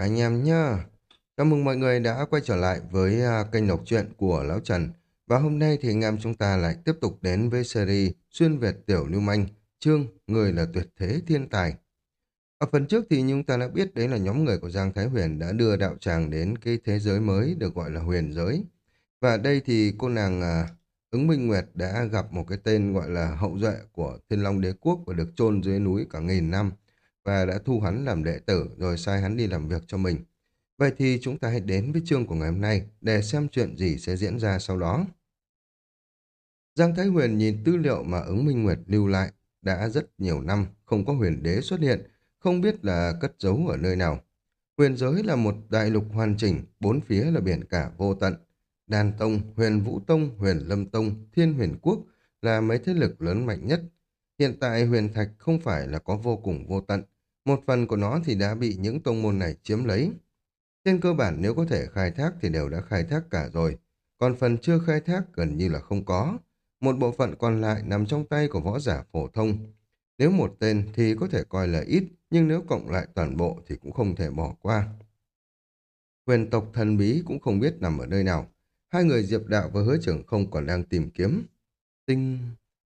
anh em nhá. Chào mừng mọi người đã quay trở lại với à, kênh đọc truyện của Lão Trần. Và hôm nay thì anh em chúng ta lại tiếp tục đến với series Xuyên Việt Tiểu Lưu Manh, chương Người là tuyệt thế thiên tài. Ở phần trước thì chúng ta đã biết đấy là nhóm người của Giang Thái Huyền đã đưa đạo tràng đến cái thế giới mới được gọi là huyền giới. Và đây thì cô nàng à, ứng Minh Nguyệt đã gặp một cái tên gọi là hậu duệ của Thiên Long Đế Quốc và được chôn dưới núi cả nghìn năm và đã thu hắn làm đệ tử rồi sai hắn đi làm việc cho mình. Vậy thì chúng ta hãy đến với chương của ngày hôm nay để xem chuyện gì sẽ diễn ra sau đó. Giang Thái Huyền nhìn tư liệu mà ứng Minh Nguyệt lưu lại đã rất nhiều năm không có huyền đế xuất hiện, không biết là cất giấu ở nơi nào. Huyền giới là một đại lục hoàn chỉnh, bốn phía là biển cả vô tận. Đàn Tông, Huyền Vũ Tông, Huyền Lâm Tông, Thiên Huyền Quốc là mấy thế lực lớn mạnh nhất. Hiện tại huyền thạch không phải là có vô cùng vô tận, một phần của nó thì đã bị những tông môn này chiếm lấy. Trên cơ bản nếu có thể khai thác thì đều đã khai thác cả rồi, còn phần chưa khai thác gần như là không có. Một bộ phận còn lại nằm trong tay của võ giả phổ thông. Nếu một tên thì có thể coi là ít, nhưng nếu cộng lại toàn bộ thì cũng không thể bỏ qua. Quyền tộc thần bí cũng không biết nằm ở nơi nào. Hai người Diệp Đạo và Hứa Trưởng không còn đang tìm kiếm. Tinh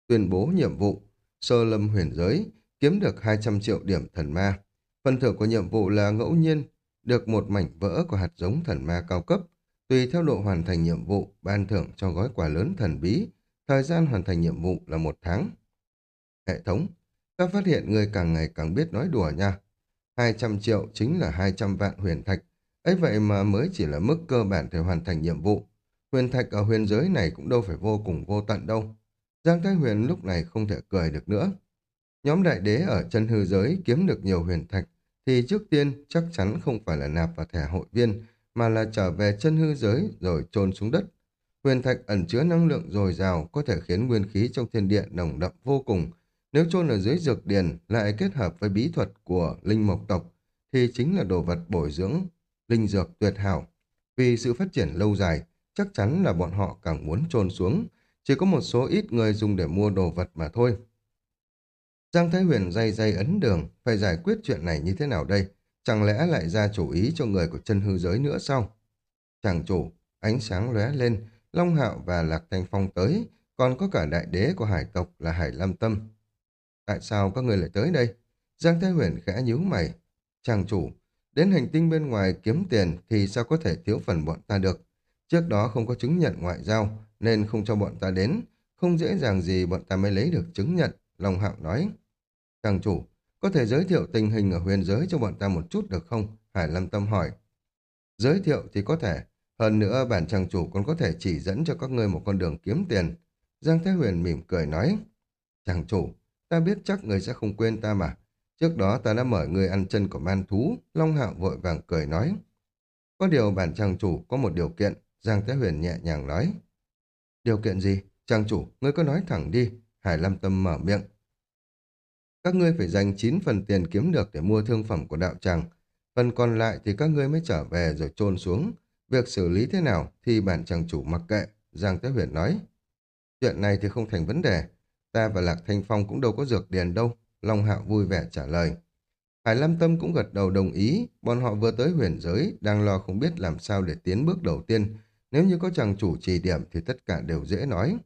tuyên bố nhiệm vụ, sơ lâm huyền giới, kiếm được 200 triệu điểm thần ma. Phần thưởng của nhiệm vụ là ngẫu nhiên được một mảnh vỡ của hạt giống thần ma cao cấp. Tùy theo độ hoàn thành nhiệm vụ, ban thưởng cho gói quà lớn thần bí. Thời gian hoàn thành nhiệm vụ là một tháng. Hệ thống, ta phát hiện người càng ngày càng biết nói đùa nha. 200 triệu chính là 200 vạn huyền thạch. ấy vậy mà mới chỉ là mức cơ bản để hoàn thành nhiệm vụ. Huyền thạch ở huyền giới này cũng đâu phải vô cùng vô tận đâu. Giang Thái Huyền lúc này không thể cười được nữa. Nhóm đại đế ở chân hư giới kiếm được nhiều huyền thạch, thì trước tiên chắc chắn không phải là nạp vào thẻ hội viên, mà là trở về chân hư giới rồi chôn xuống đất. Huyền thạch ẩn chứa năng lượng dồi dào có thể khiến nguyên khí trong thiên địa nồng đậm vô cùng. Nếu chôn ở dưới dược điền lại kết hợp với bí thuật của linh mộc tộc, thì chính là đồ vật bồi dưỡng, linh dược tuyệt hảo. Vì sự phát triển lâu dài, chắc chắn là bọn họ càng muốn chôn xuống. Chỉ có một số ít người dùng để mua đồ vật mà thôi. Giang Thái Huyền dây dây ấn đường, phải giải quyết chuyện này như thế nào đây? Chẳng lẽ lại ra chủ ý cho người của chân hư giới nữa sao? Chàng chủ, ánh sáng lóe lên, Long Hạo và Lạc Thanh Phong tới, còn có cả đại đế của hải tộc là Hải Lam Tâm. Tại sao các người lại tới đây? Giang Thái Huyền khẽ nhíu mày. Chàng chủ, đến hành tinh bên ngoài kiếm tiền thì sao có thể thiếu phần bọn ta được? Trước đó không có chứng nhận ngoại giao, nên không cho bọn ta đến. Không dễ dàng gì bọn ta mới lấy được chứng nhận, Long Hạo nói. Chàng chủ, có thể giới thiệu tình hình ở huyền giới cho bọn ta một chút được không? Hải Lâm Tâm hỏi. Giới thiệu thì có thể. Hơn nữa bản trang chủ còn có thể chỉ dẫn cho các ngươi một con đường kiếm tiền. Giang Thế Huyền mỉm cười nói. Chàng chủ, ta biết chắc người sẽ không quên ta mà. Trước đó ta đã mời người ăn chân của man thú. Long Hạo vội vàng cười nói. Có điều bản chàng chủ có một điều kiện. Giang Thế Huyền nhẹ nhàng nói. Điều kiện gì? Chàng chủ, ngươi có nói thẳng đi. Hải Lâm Tâm mở miệng. Các ngươi phải dành 9 phần tiền kiếm được để mua thương phẩm của đạo tràng. Phần còn lại thì các ngươi mới trở về rồi chôn xuống. Việc xử lý thế nào thì bản chàng chủ mặc kệ, Giang Tế Huyền nói. Chuyện này thì không thành vấn đề. Ta và Lạc Thanh Phong cũng đâu có dược điền đâu. Long Hạo vui vẻ trả lời. Hải Lam Tâm cũng gật đầu đồng ý. Bọn họ vừa tới huyền giới, đang lo không biết làm sao để tiến bước đầu tiên. Nếu như có chàng chủ trì điểm thì tất cả đều dễ nói.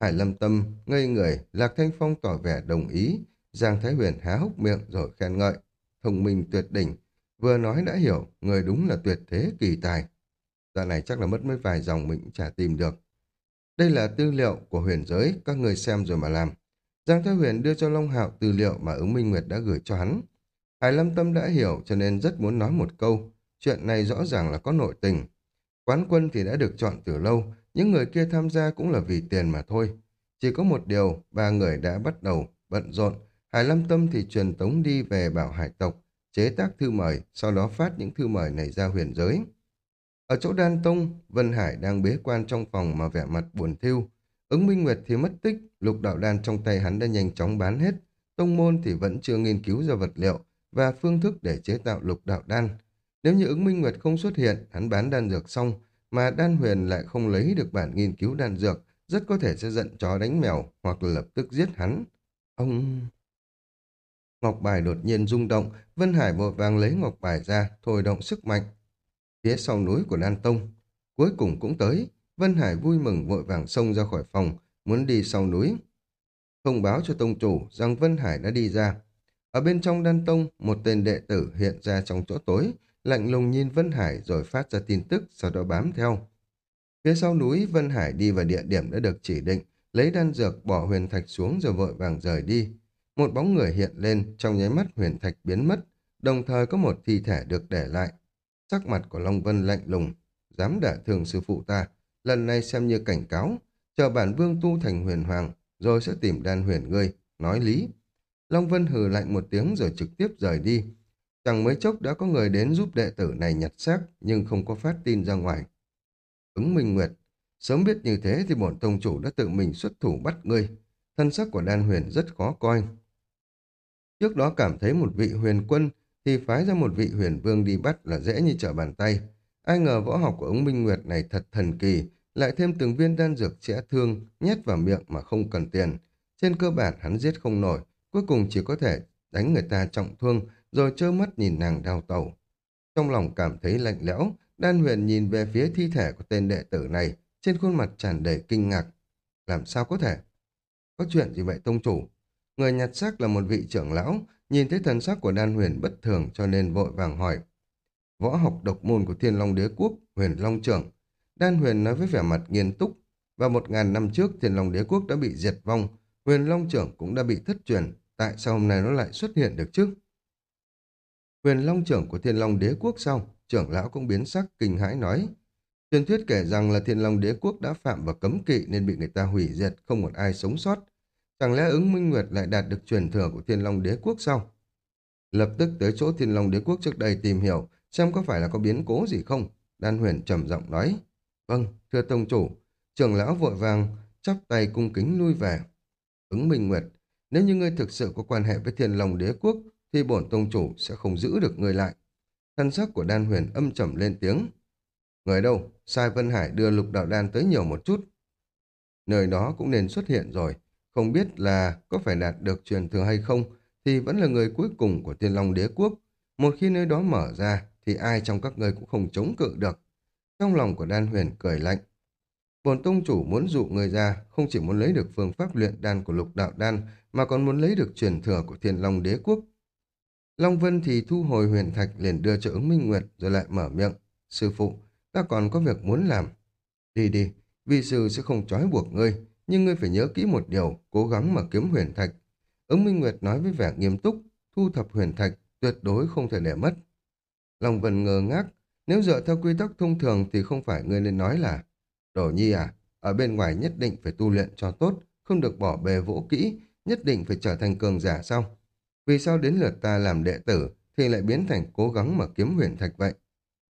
Hải Lâm Tâm, ngây người, Lạc Thanh Phong tỏ vẻ đồng ý. Giang Thái Huyền há hốc miệng rồi khen ngợi. Thông minh tuyệt đỉnh, vừa nói đã hiểu, người đúng là tuyệt thế kỳ tài. Đoạn này chắc là mất mấy vài dòng mình chả tìm được. Đây là tư liệu của huyền giới, các người xem rồi mà làm. Giang Thái Huyền đưa cho Long Hạo tư liệu mà ứng Minh Nguyệt đã gửi cho hắn. Hải Lâm Tâm đã hiểu cho nên rất muốn nói một câu. Chuyện này rõ ràng là có nội tình. Quán quân thì đã được chọn từ lâu, những người kia tham gia cũng là vì tiền mà thôi. Chỉ có một điều, ba người đã bắt đầu bận rộn, Hải Lâm Tâm thì truyền tống đi về bảo hải tộc, chế tác thư mời, sau đó phát những thư mời này ra huyền giới. Ở chỗ Đan Tông, Vân Hải đang bế quan trong phòng mà vẻ mặt buồn thiêu. Ứng Minh Nguyệt thì mất tích, lục đạo đan trong tay hắn đã nhanh chóng bán hết. Tông môn thì vẫn chưa nghiên cứu ra vật liệu và phương thức để chế tạo lục đạo đan. Nếu như ứng Minh Nguyệt không xuất hiện, hắn bán đan dược xong, mà đan huyền lại không lấy được bản nghiên cứu đan dược, rất có thể sẽ giận chó đánh mèo hoặc là lập tức giết hắn. Ông... Ngọc bài đột nhiên rung động, Vân Hải vội vàng lấy ngọc bài ra, thôi động sức mạnh. Phía sau núi của Đan Tông, cuối cùng cũng tới, Vân Hải vui mừng vội vàng xông ra khỏi phòng, muốn đi sau núi. Thông báo cho tông chủ rằng Vân Hải đã đi ra. Ở bên trong Đan Tông, một tên đệ tử hiện ra trong chỗ tối, lạnh lùng nhìn Vân Hải rồi phát ra tin tức, sau đó bám theo. Phía sau núi, Vân Hải đi vào địa điểm đã được chỉ định, lấy đan dược bỏ huyền thạch xuống rồi vội vàng rời đi. Một bóng người hiện lên, trong nháy mắt huyền thạch biến mất, đồng thời có một thi thể được để lại. Sắc mặt của Long Vân lạnh lùng, dám đả thương sư phụ ta, lần này xem như cảnh cáo, chờ bản vương tu thành huyền hoàng, rồi sẽ tìm đan huyền ngươi, nói lý. Long Vân hừ lạnh một tiếng rồi trực tiếp rời đi. Chẳng mấy chốc đã có người đến giúp đệ tử này nhặt xác, nhưng không có phát tin ra ngoài. Ứng Minh Nguyệt, sớm biết như thế thì bổn tông chủ đã tự mình xuất thủ bắt ngươi. Thân sắc của đan huyền rất khó coi. Trước đó cảm thấy một vị huyền quân thì phái ra một vị huyền vương đi bắt là dễ như trở bàn tay. Ai ngờ võ học của ông Minh Nguyệt này thật thần kỳ, lại thêm từng viên đan dược chữa thương, nhét vào miệng mà không cần tiền. Trên cơ bản hắn giết không nổi, cuối cùng chỉ có thể đánh người ta trọng thương, rồi trơ mắt nhìn nàng đào tẩu. Trong lòng cảm thấy lạnh lẽo, đan huyền nhìn về phía thi thể của tên đệ tử này, trên khuôn mặt tràn đầy kinh ngạc. Làm sao có thể? Có chuyện gì vậy tông chủ? Người nhặt xác là một vị trưởng lão, nhìn thấy thần sắc của đan huyền bất thường cho nên vội vàng hỏi. Võ học độc môn của thiên long đế quốc, huyền long trưởng. Đan huyền nói với vẻ mặt nghiêm túc. Và một ngàn năm trước thiên long đế quốc đã bị diệt vong, huyền long trưởng cũng đã bị thất truyền. Tại sao hôm nay nó lại xuất hiện được chứ? Huyền long trưởng của thiên long đế quốc sau, trưởng lão cũng biến sắc kinh hãi nói. Truyền thuyết kể rằng là thiên long đế quốc đã phạm vào cấm kỵ nên bị người ta hủy diệt, không một ai sống sót. Chẳng lẽ ứng minh nguyệt lại đạt được truyền thừa của thiên long đế quốc sao? Lập tức tới chỗ thiên long đế quốc trước đây tìm hiểu xem có phải là có biến cố gì không. Đan huyền trầm giọng nói. Vâng, thưa tông chủ. Trưởng lão vội vàng, chắp tay cung kính lui về. Ứng minh nguyệt, nếu như ngươi thực sự có quan hệ với thiên long đế quốc thì bổn tông chủ sẽ không giữ được ngươi lại. Thân sắc của đan huyền âm trầm lên tiếng. Người đâu? Sai Vân Hải đưa lục đạo đan tới nhiều một chút. Nơi đó cũng nên xuất hiện rồi. Không biết là có phải đạt được truyền thừa hay không, thì vẫn là người cuối cùng của Thiên Long Đế Quốc. Một khi nơi đó mở ra, thì ai trong các ngươi cũng không chống cự được. Trong lòng của Đan Huyền cười lạnh. Bồn tông chủ muốn dụ người ra, không chỉ muốn lấy được phương pháp luyện đan của lục đạo đan, mà còn muốn lấy được truyền thừa của Thiên Long Đế Quốc. Long Vân thì thu hồi huyền thạch liền đưa cho ứng minh nguyệt rồi lại mở miệng. Sư phụ, ta còn có việc muốn làm. Đi đi, vi sư sẽ không trói buộc ngươi, nhưng ngươi phải nhớ kỹ một điều, cố gắng mà kiếm huyền thạch. Ứng Minh Nguyệt nói với vẻ nghiêm túc, thu thập huyền thạch, tuyệt đối không thể để mất. Long Vân ngờ ngác, nếu dựa theo quy tắc thông thường thì không phải ngươi nên nói là Đổ nhi à, ở bên ngoài nhất định phải tu luyện cho tốt, không được bỏ bề vỗ kỹ, nhất định phải trở thành cường giả sau. Vì sao đến lượt ta làm đệ tử thì lại biến thành cố gắng mà kiếm huyền thạch vậy?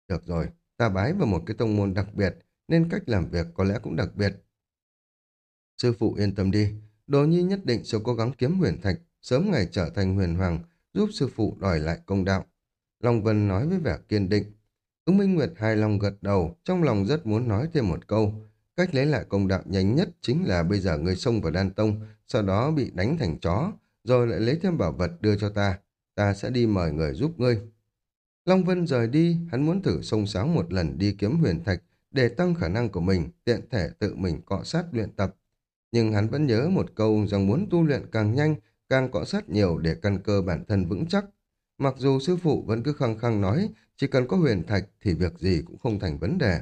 Được rồi, ta bái vào một cái tông môn đặc biệt, nên cách làm việc có lẽ cũng đặc biệt. Sư phụ yên tâm đi, Đồ Nhi nhất định sẽ cố gắng kiếm huyền thạch, sớm ngày trở thành huyền hoàng, giúp sư phụ đòi lại công đạo. Long Vân nói với vẻ kiên định. Ứng Minh Nguyệt hài lòng gật đầu, trong lòng rất muốn nói thêm một câu. Cách lấy lại công đạo nhanh nhất chính là bây giờ người xông vào đan tông, sau đó bị đánh thành chó, rồi lại lấy thêm bảo vật đưa cho ta. Ta sẽ đi mời người giúp ngươi. Long Vân rời đi, hắn muốn thử sông sáo một lần đi kiếm huyền thạch để tăng khả năng của mình, tiện thể tự mình cọ sát luyện tập nhưng hắn vẫn nhớ một câu rằng muốn tu luyện càng nhanh, càng cọ sát nhiều để căn cơ bản thân vững chắc. Mặc dù sư phụ vẫn cứ khăng khăng nói, chỉ cần có huyền thạch thì việc gì cũng không thành vấn đề.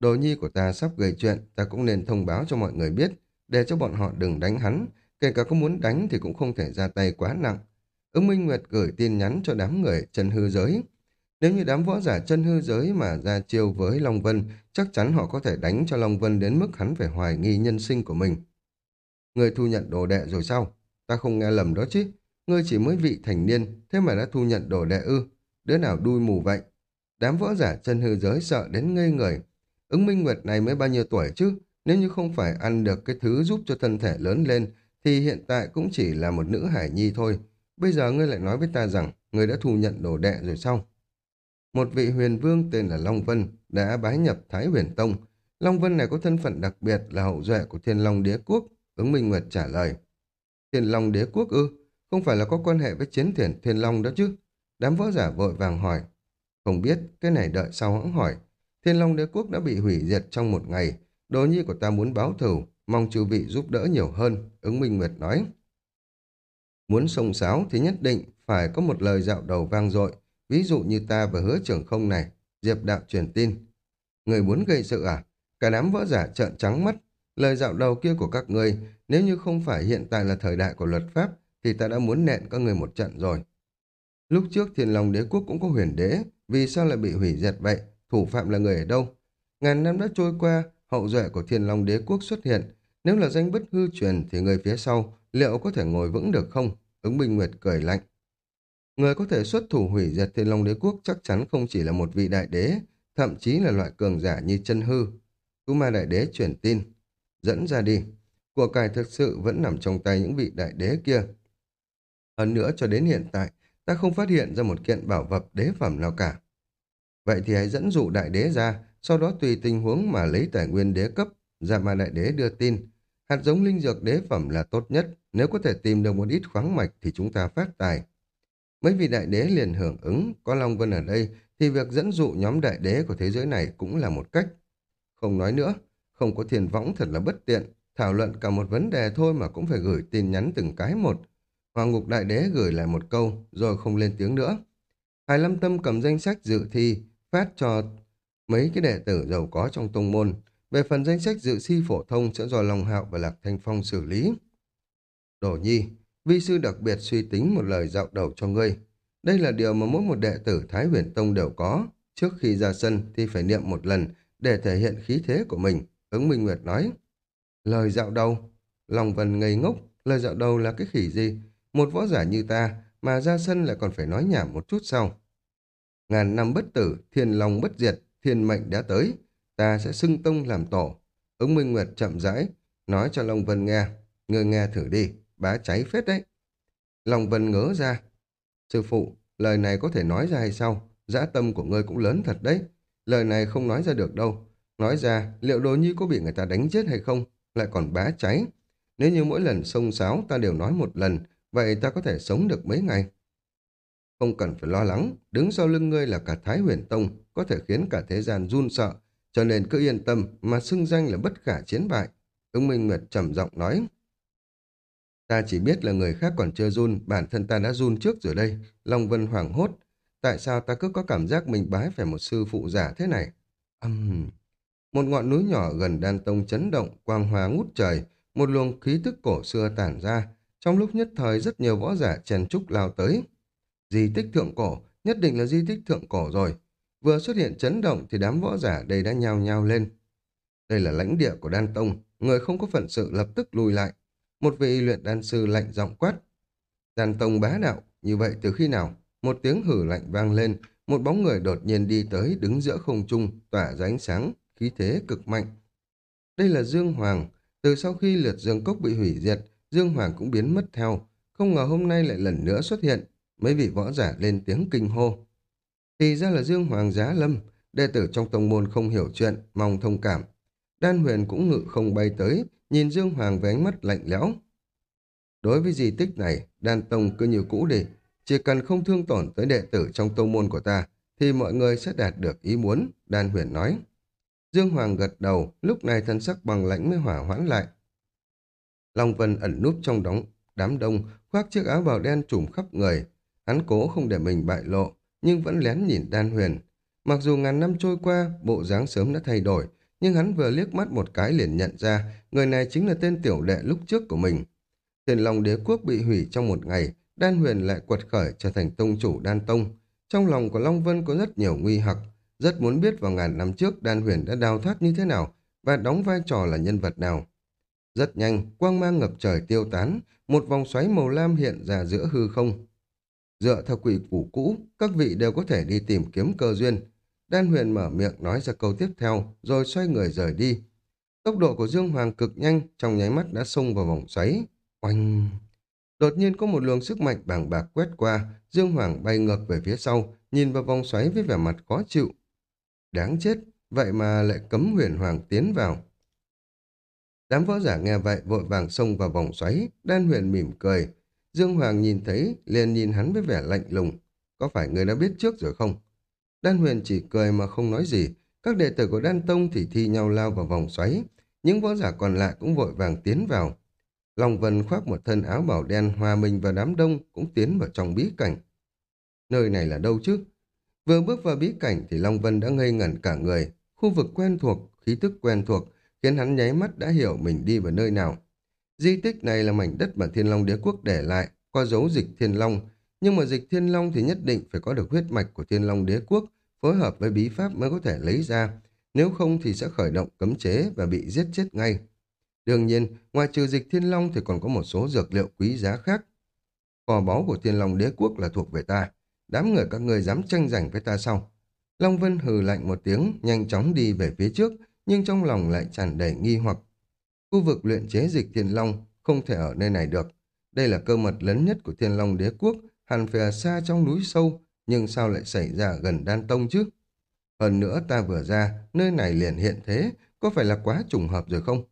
Đồ nhi của ta sắp gây chuyện, ta cũng nên thông báo cho mọi người biết, để cho bọn họ đừng đánh hắn, kể cả có muốn đánh thì cũng không thể ra tay quá nặng. Ứng Minh Nguyệt gửi tin nhắn cho đám người chân hư giới, nếu như đám võ giả chân hư giới mà ra chiêu với Long Vân, chắc chắn họ có thể đánh cho Long Vân đến mức hắn phải hoài nghi nhân sinh của mình. Người thu nhận đồ đệ rồi sao? Ta không nghe lầm đó chứ. Ngươi chỉ mới vị thành niên, thế mà đã thu nhận đồ đệ ư. Đứa nào đuôi mù vậy? Đám võ giả chân hư giới sợ đến ngây người. Ứng Minh Nguyệt này mới bao nhiêu tuổi chứ? Nếu như không phải ăn được cái thứ giúp cho thân thể lớn lên, thì hiện tại cũng chỉ là một nữ hải nhi thôi. Bây giờ ngươi lại nói với ta rằng, ngươi đã thu nhận đồ đệ rồi sao? Một vị huyền vương tên là Long Vân đã bái nhập Thái Huyền Tông. Long Vân này có thân phận đặc biệt là hậu duệ của Thiên Long Đế Quốc, ứng Minh Nguyệt trả lời. Thiên Long Đế Quốc ư? không phải là có quan hệ với chiến thuyền Thiên Long đó chứ? Đám võ giả vội vàng hỏi. Không biết, cái này đợi sau hãng hỏi. Thiên Long đế quốc đã bị hủy diệt trong một ngày. Đồ nhi của ta muốn báo thù, mong chư vị giúp đỡ nhiều hơn, ứng minh nguyệt nói. Muốn sông sáo thì nhất định phải có một lời dạo đầu vang dội, ví dụ như ta và hứa trưởng không này, Diệp đạo truyền tin. Người muốn gây sự à? Cả đám võ giả trợn trắng mắt. Lời dạo đầu kia của các người, nếu như không phải hiện tại là thời đại của luật pháp, thì ta đã muốn nện các người một trận rồi. Lúc trước thiên long đế quốc cũng có huyền đế, vì sao lại bị hủy diệt vậy? Thủ phạm là người ở đâu? Ngàn năm đã trôi qua, hậu duệ của thiên long đế quốc xuất hiện. Nếu là danh bất hư truyền thì người phía sau liệu có thể ngồi vững được không? Ứng Bình Nguyệt cười lạnh. Người có thể xuất thủ hủy diệt thiên long đế quốc chắc chắn không chỉ là một vị đại đế, thậm chí là loại cường giả như chân hư. Cú ma đại đế chuyển tin. Dẫn ra đi. Của cải thực sự vẫn nằm trong tay những vị đại đế kia. Hơn nữa cho đến hiện tại, ta không phát hiện ra một kiện bảo vật đế phẩm nào cả. Vậy thì hãy dẫn dụ đại đế ra, sau đó tùy tình huống mà lấy tài nguyên đế cấp, ra ma đại đế đưa tin. Hạt giống linh dược đế phẩm là tốt nhất, nếu có thể tìm được một ít khoáng mạch thì chúng ta phát tài. Mấy vị đại đế liền hưởng ứng, có Long Vân ở đây thì việc dẫn dụ nhóm đại đế của thế giới này cũng là một cách. Không nói nữa, không có thiền võng thật là bất tiện, thảo luận cả một vấn đề thôi mà cũng phải gửi tin nhắn từng cái một. Hoàng ngục đại đế gửi lại một câu, rồi không lên tiếng nữa. Hải Lâm Tâm cầm danh sách dự thi, phát cho mấy cái đệ tử giàu có trong tông môn. Về phần danh sách dự thi phổ thông sẽ do Long Hạo và Lạc Thanh Phong xử lý. Đổ nhi, vi sư đặc biệt suy tính một lời dạo đầu cho ngươi. Đây là điều mà mỗi một đệ tử Thái huyền Tông đều có. Trước khi ra sân thì phải niệm một lần để thể hiện khí thế của mình. Ứng Minh Nguyệt nói. Lời dạo đầu. Long Vân ngây ngốc. Lời dạo đầu là cái khỉ gì? Một võ giả như ta mà ra sân lại còn phải nói nhảm một chút sau. Ngàn năm bất tử, thiên lòng bất diệt, thiên mệnh đã tới. Ta sẽ xưng tông làm tổ. Ứng Minh Nguyệt chậm rãi, nói cho Long Vân nghe. Ngươi nghe thử đi, bá cháy phết đấy. lòng Vân ngớ ra. Sư phụ, lời này có thể nói ra hay sao? Dã tâm của ngươi cũng lớn thật đấy. Lời này không nói ra được đâu. Nói ra, liệu đồ nhi có bị người ta đánh chết hay không? Lại còn bá cháy. Nếu như mỗi lần sông sáo ta đều nói một lần, vậy ta có thể sống được mấy ngày? Không cần phải lo lắng, đứng sau lưng ngươi là cả Thái huyền Tông, có thể khiến cả thế gian run sợ, cho nên cứ yên tâm mà xưng danh là bất khả chiến bại. Ứng Minh Nguyệt trầm giọng nói. Ta chỉ biết là người khác còn chưa run, bản thân ta đã run trước rồi đây. Long Vân hoảng hốt. Tại sao ta cứ có cảm giác mình bái phải một sư phụ giả thế này? Âm... Một ngọn núi nhỏ gần đan tông chấn động, quang hóa ngút trời, một luồng khí tức cổ xưa tản ra. Trong lúc nhất thời rất nhiều võ giả chèn trúc lao tới. Di tích thượng cổ, nhất định là di tích thượng cổ rồi. Vừa xuất hiện chấn động thì đám võ giả đây đã nhao nhao lên. Đây là lãnh địa của đan tông, người không có phận sự lập tức lùi lại. Một vị luyện đan sư lạnh giọng quát. Giàn tông bá đạo, như vậy từ khi nào? Một tiếng hử lạnh vang lên, một bóng người đột nhiên đi tới đứng giữa không trung, tỏa ra ánh sáng, khí thế cực mạnh. Đây là Dương Hoàng, từ sau khi lượt Dương Cốc bị hủy diệt, Dương Hoàng cũng biến mất theo, không ngờ hôm nay lại lần nữa xuất hiện, mấy vị võ giả lên tiếng kinh hô. Thì ra là Dương Hoàng Giá Lâm, đệ tử trong tông môn không hiểu chuyện, mong thông cảm. Đan huyền cũng ngự không bay tới, nhìn Dương Hoàng với ánh mắt lạnh lẽo. Đối với di tích này, đan tông cứ như cũ đi, chỉ cần không thương tổn tới đệ tử trong tông môn của ta, thì mọi người sẽ đạt được ý muốn, đan huyền nói. Dương Hoàng gật đầu, lúc này thân sắc bằng lãnh mới hỏa hoãn lại. Long Vân ẩn núp trong đóng đám đông, khoác chiếc áo bào đen trùm khắp người. Hắn cố không để mình bại lộ, nhưng vẫn lén nhìn đan huyền. Mặc dù ngàn năm trôi qua, bộ dáng sớm đã thay đổi, nhưng hắn vừa liếc mắt một cái liền nhận ra người này chính là tên tiểu đệ lúc trước của mình. Thiền lòng đế quốc bị hủy trong một ngày, đan huyền lại quật khởi trở thành tông chủ đan tông. Trong lòng của Long Vân có rất nhiều nguy hặc, rất muốn biết vào ngàn năm trước đan huyền đã đào thoát như thế nào và đóng vai trò là nhân vật nào. Rất nhanh, quang mang ngập trời tiêu tán, một vòng xoáy màu lam hiện ra giữa hư không. Dựa theo quỷ củ cũ, các vị đều có thể đi tìm kiếm cơ duyên. Đan huyền mở miệng nói ra câu tiếp theo, rồi xoay người rời đi. Tốc độ của Dương Hoàng cực nhanh, trong nháy mắt đã xông vào vòng xoáy. Oanh! Đột nhiên có một luồng sức mạnh bàng bạc quét qua, Dương Hoàng bay ngược về phía sau, nhìn vào vòng xoáy với vẻ mặt khó chịu. Đáng chết, vậy mà lại cấm huyền Hoàng tiến vào. Đám võ giả nghe vậy vội vàng xông vào vòng xoáy, đan huyền mỉm cười. Dương Hoàng nhìn thấy, liền nhìn hắn với vẻ lạnh lùng. Có phải người đã biết trước rồi không? Đan Huyền chỉ cười mà không nói gì. Các đệ tử của Đan Tông thì thi nhau lao vào vòng xoáy. Những võ giả còn lại cũng vội vàng tiến vào. Long Vân khoác một thân áo bảo đen hòa mình vào đám đông cũng tiến vào trong bí cảnh. Nơi này là đâu chứ? Vừa bước vào bí cảnh thì Long Vân đã ngây ngẩn cả người. Khu vực quen thuộc, khí tức quen thuộc, khiến hắn nháy mắt đã hiểu mình đi vào nơi nào. Di tích này là mảnh đất mà Thiên Long Đế Quốc để lại, qua dấu dịch Thiên Long. Nhưng mà dịch Thiên Long thì nhất định phải có được huyết mạch của Thiên Long Đế Quốc, phối hợp với bí pháp mới có thể lấy ra. Nếu không thì sẽ khởi động cấm chế và bị giết chết ngay. Đương nhiên, ngoài trừ dịch Thiên Long thì còn có một số dược liệu quý giá khác. Kho báu của Thiên Long Đế Quốc là thuộc về ta. Đám người các người dám tranh giành với ta sau. Long Vân hừ lạnh một tiếng, nhanh chóng đi về phía trước, nhưng trong lòng lại tràn đầy nghi hoặc. Khu vực luyện chế dịch Thiên Long không thể ở nơi này được. Đây là cơ mật lớn nhất của Thiên Long Đế Quốc, hẳn phải ở xa trong núi sâu, nhưng sao lại xảy ra gần Đan Tông chứ? Hơn nữa ta vừa ra, nơi này liền hiện thế, có phải là quá trùng hợp rồi không?